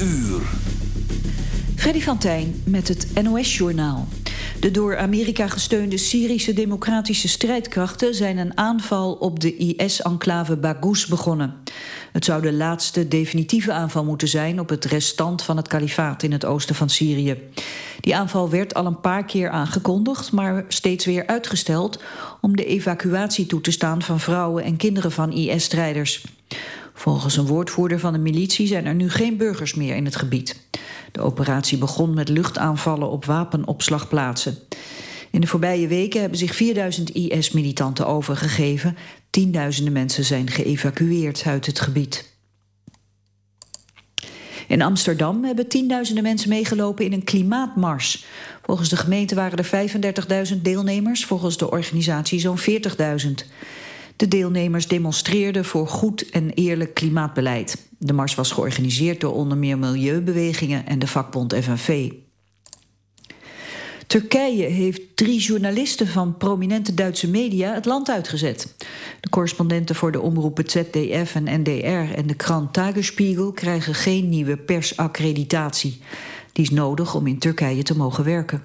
uur. Freddy van Tijn met het NOS-journaal. De door Amerika gesteunde Syrische democratische strijdkrachten... zijn een aanval op de IS-enclave Baghouz begonnen. Het zou de laatste definitieve aanval moeten zijn... op het restant van het kalifaat in het oosten van Syrië. Die aanval werd al een paar keer aangekondigd... maar steeds weer uitgesteld om de evacuatie toe te staan... van vrouwen en kinderen van IS-strijders. Volgens een woordvoerder van de militie zijn er nu geen burgers meer in het gebied. De operatie begon met luchtaanvallen op wapenopslagplaatsen. In de voorbije weken hebben zich 4000 IS-militanten overgegeven. Tienduizenden mensen zijn geëvacueerd uit het gebied. In Amsterdam hebben tienduizenden mensen meegelopen in een klimaatmars. Volgens de gemeente waren er 35.000 deelnemers, volgens de organisatie zo'n 40.000. De deelnemers demonstreerden voor goed en eerlijk klimaatbeleid. De mars was georganiseerd door onder meer milieubewegingen en de vakbond FNV. Turkije heeft drie journalisten van prominente Duitse media het land uitgezet. De correspondenten voor de omroepen ZDF en NDR en de krant Tagesspiegel krijgen geen nieuwe persaccreditatie. Die is nodig om in Turkije te mogen werken.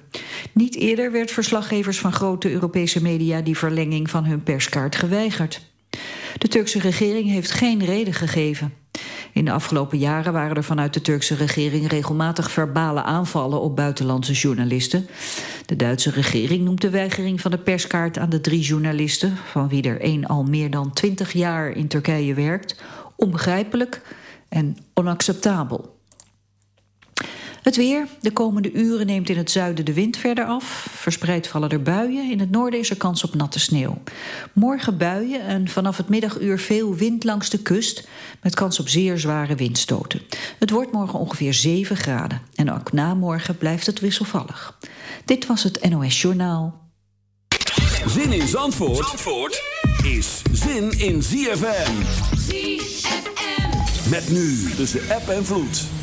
Niet eerder werd verslaggevers van grote Europese media die verlenging van hun perskaart geweigerd. De Turkse regering heeft geen reden gegeven. In de afgelopen jaren waren er vanuit de Turkse regering regelmatig verbale aanvallen op buitenlandse journalisten. De Duitse regering noemt de weigering van de perskaart aan de drie journalisten, van wie er één al meer dan twintig jaar in Turkije werkt, onbegrijpelijk en onacceptabel. Het weer. De komende uren neemt in het zuiden de wind verder af. Verspreid vallen er buien. In het noorden is er kans op natte sneeuw. Morgen buien en vanaf het middaguur veel wind langs de kust... met kans op zeer zware windstoten. Het wordt morgen ongeveer 7 graden. En ook na morgen blijft het wisselvallig. Dit was het NOS Journaal. Zin in Zandvoort, Zandvoort is zin in ZFM. ZFM. Met nu tussen app en vloed.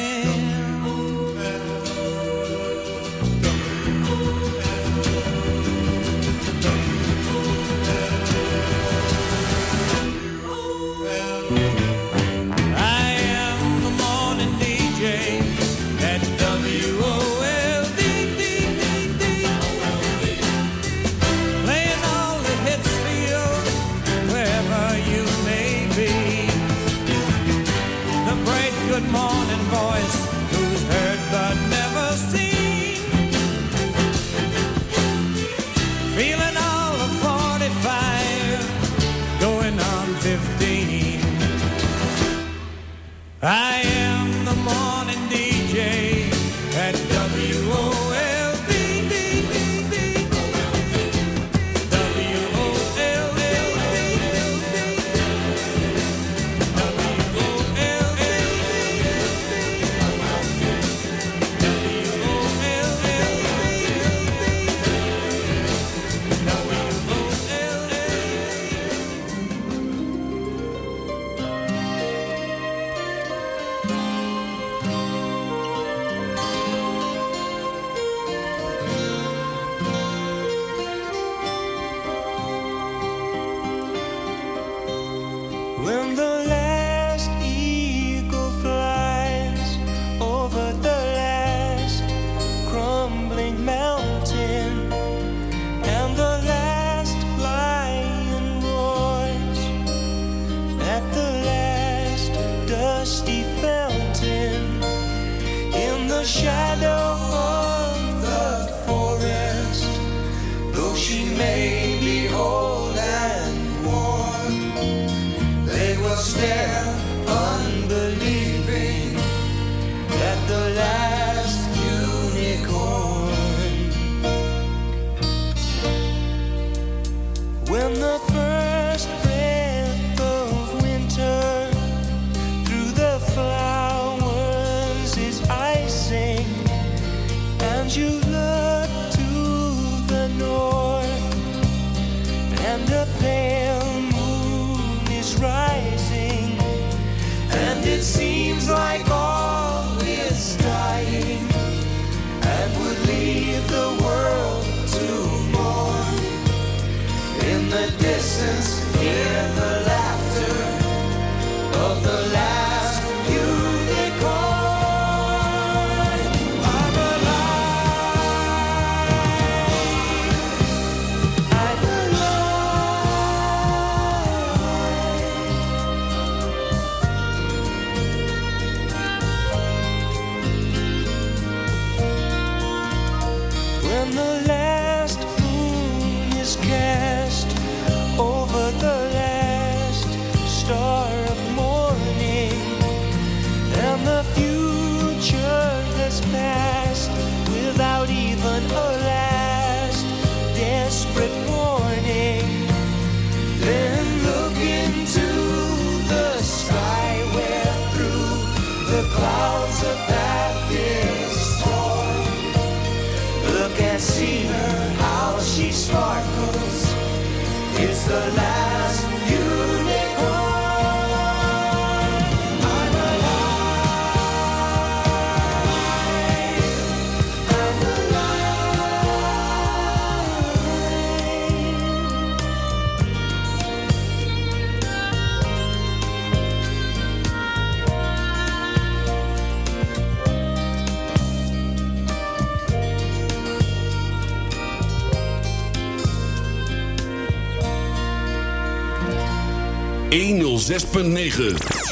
真的 Switzerland.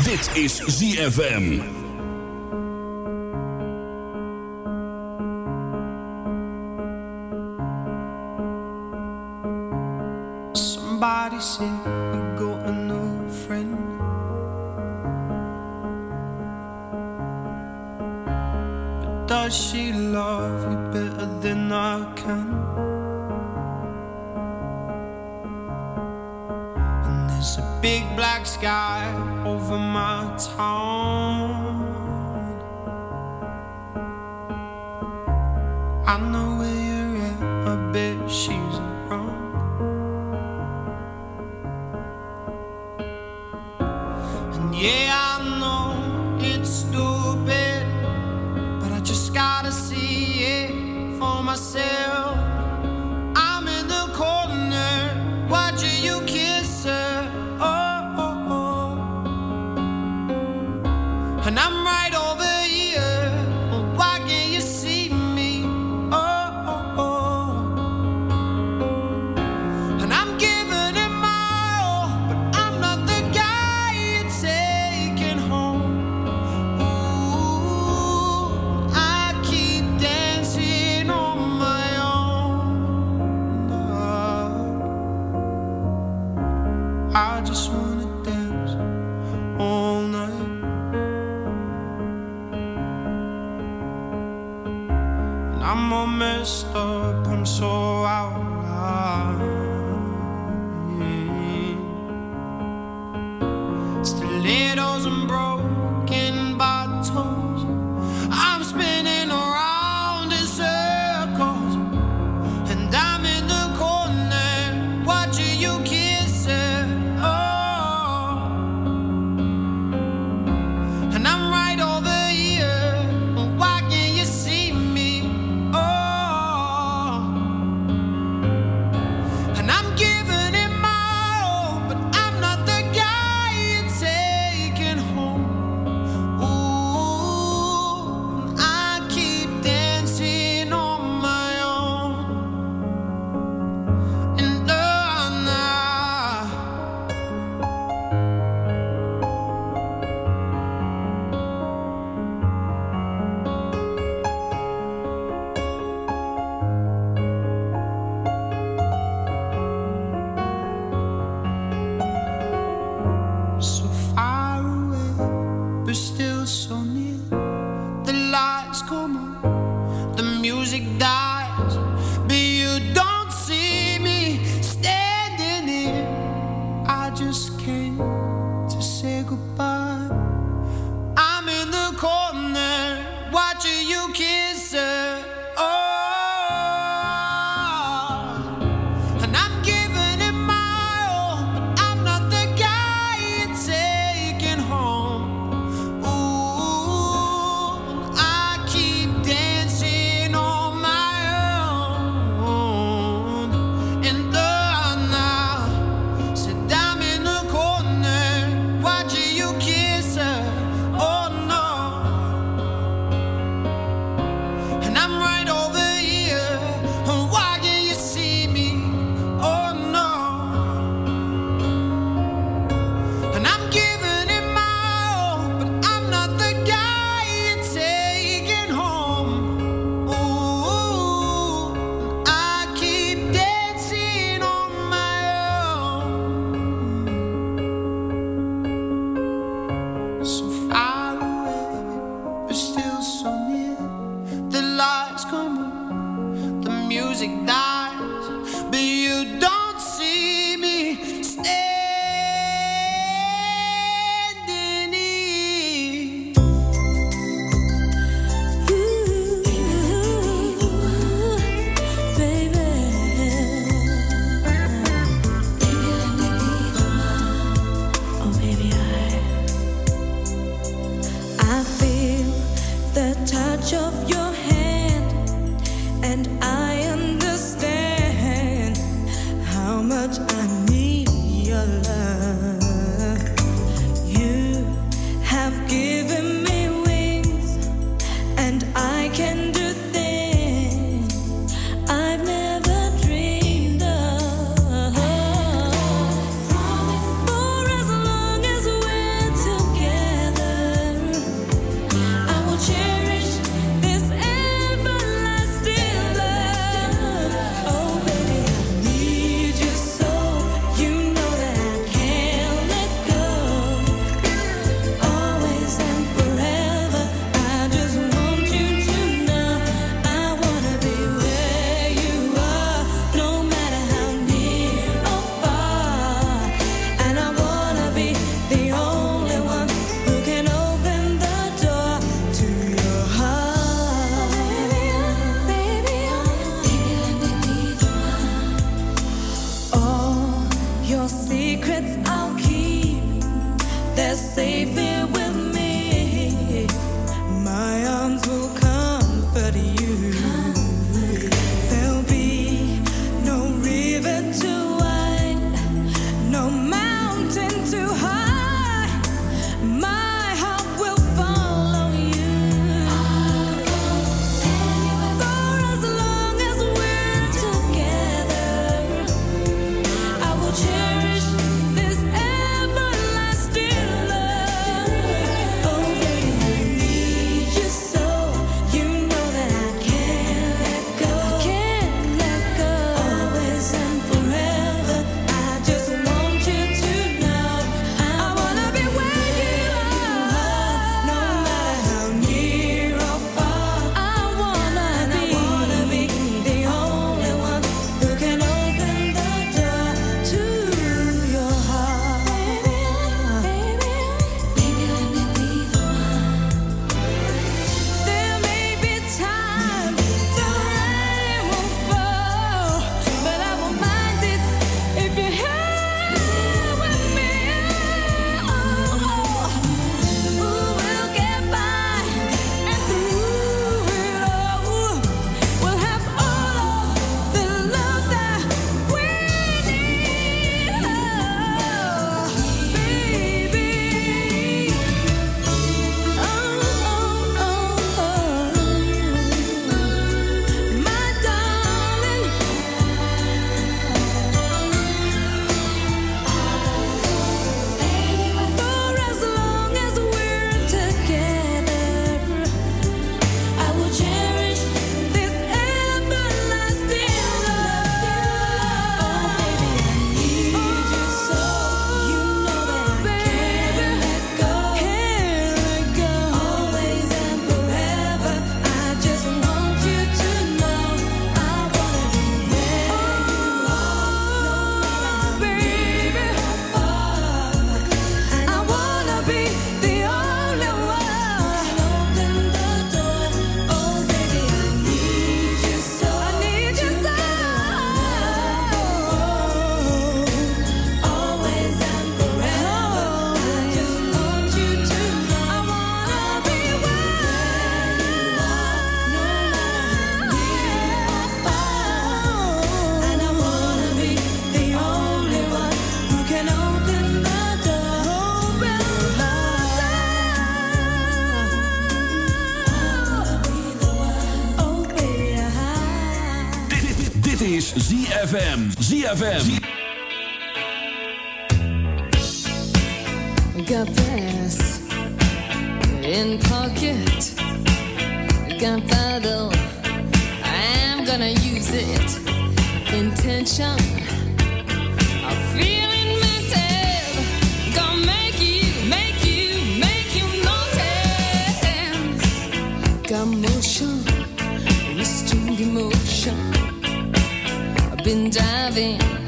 Dit is ZFM. 就是。ZFM. ZFM. Got this in pocket. Gunpowder. I'm gonna use it. Intention. I'm. Gonna make you, make you, make you notice. Got been diving.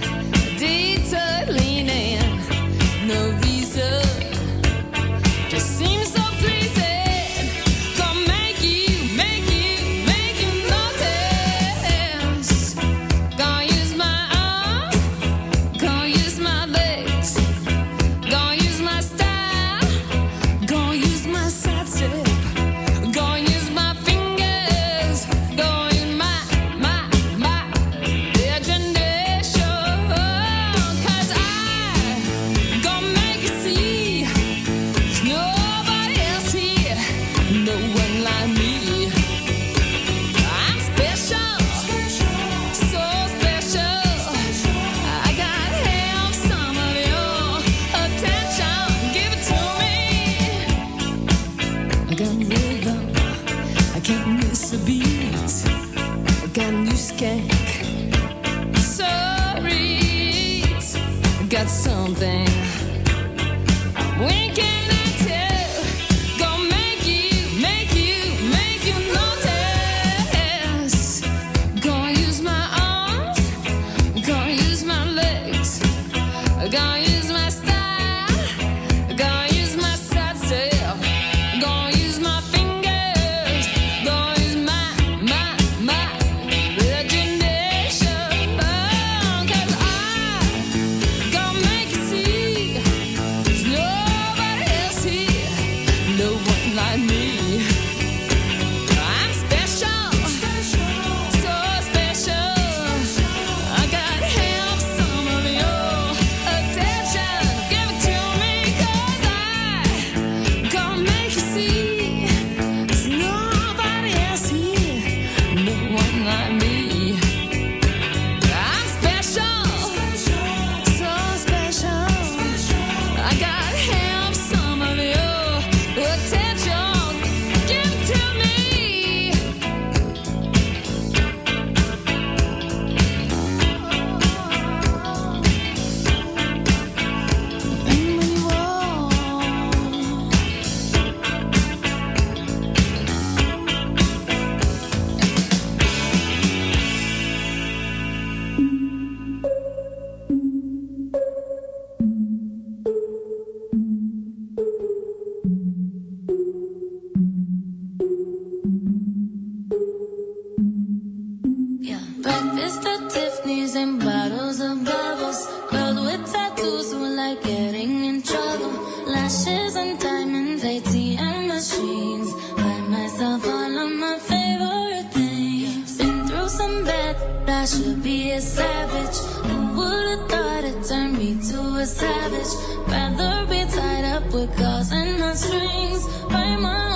the chords and the strings. Write my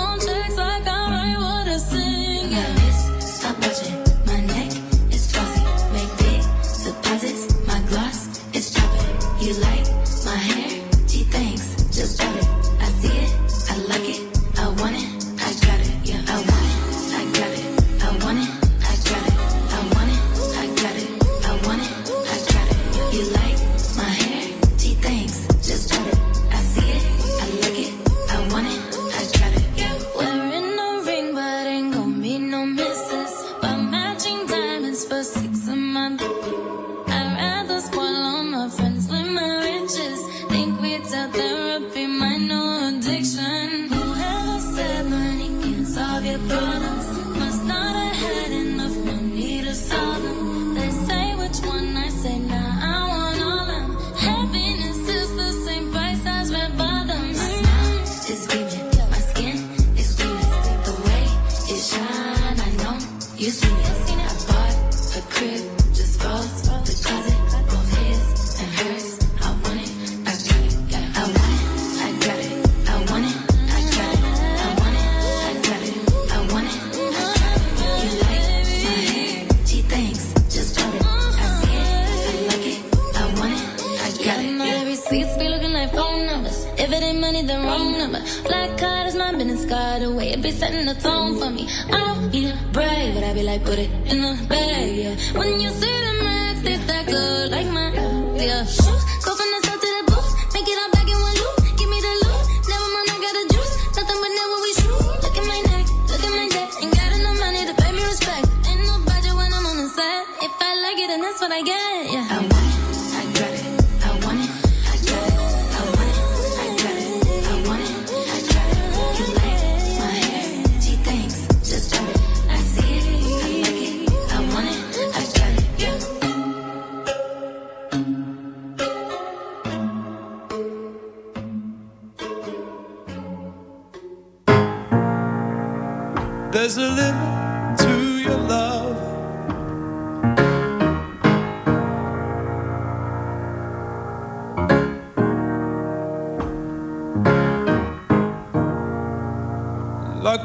and that's what I get. Yeah.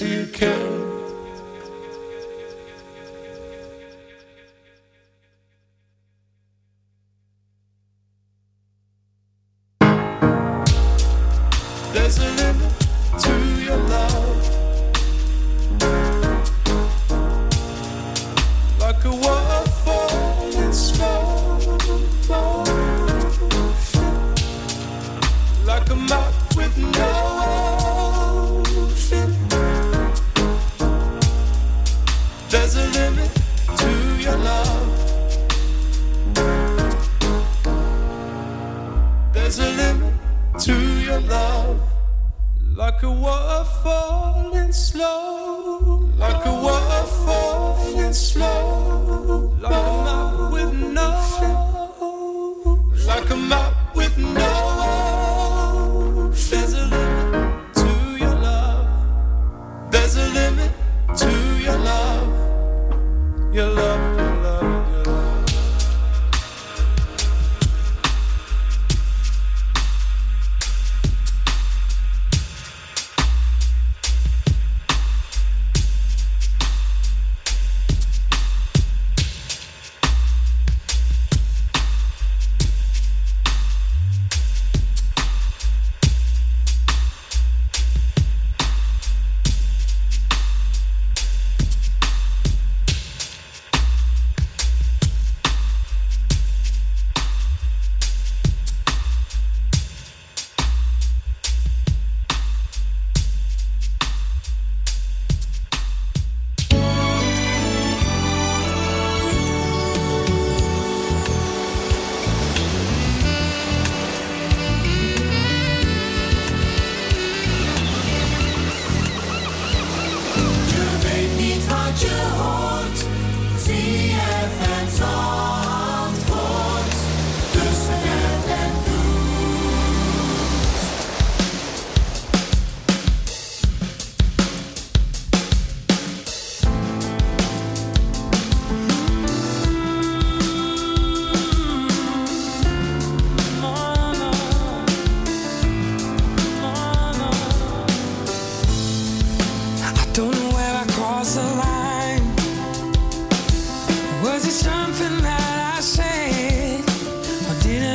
you care.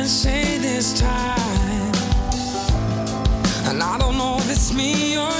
say this time. And I don't know if it's me or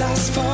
last fall.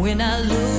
when I look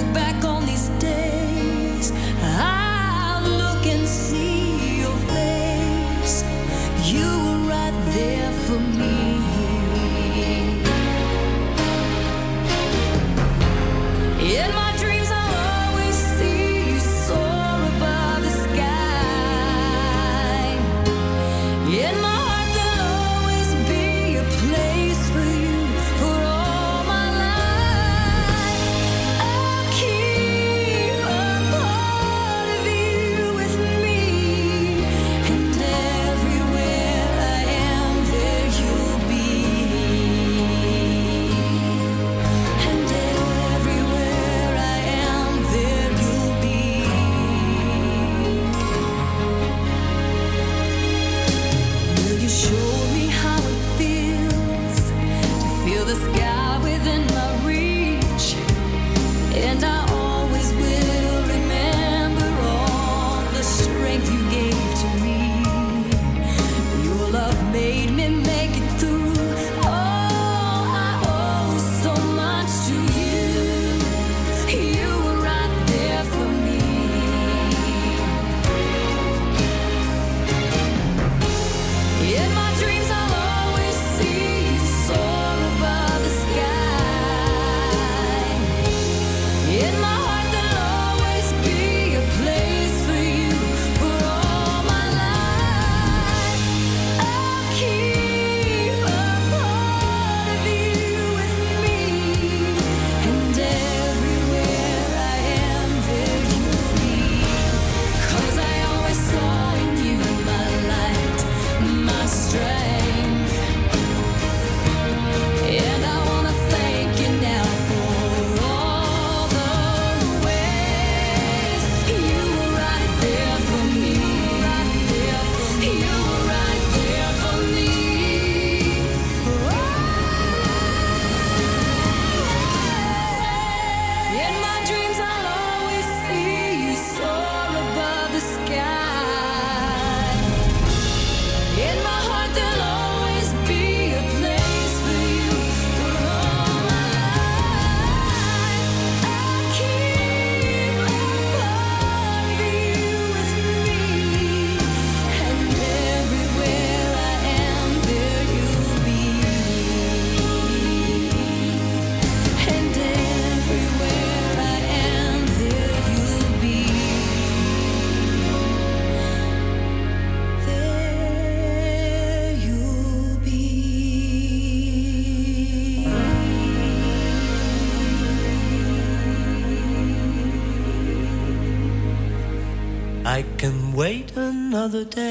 another day.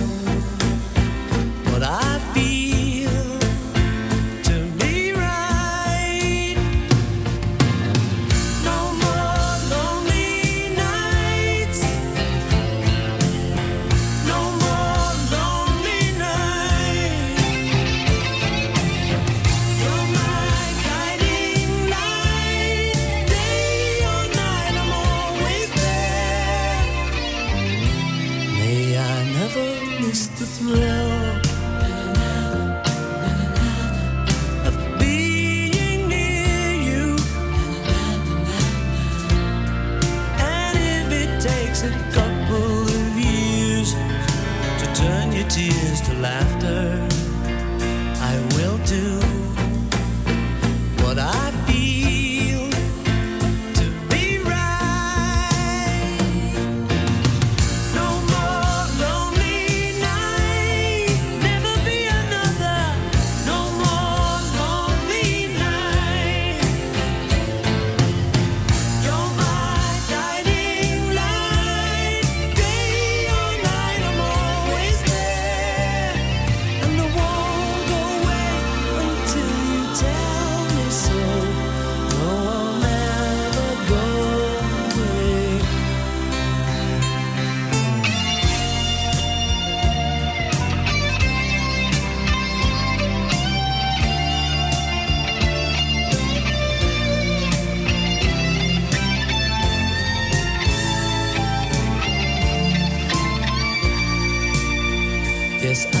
this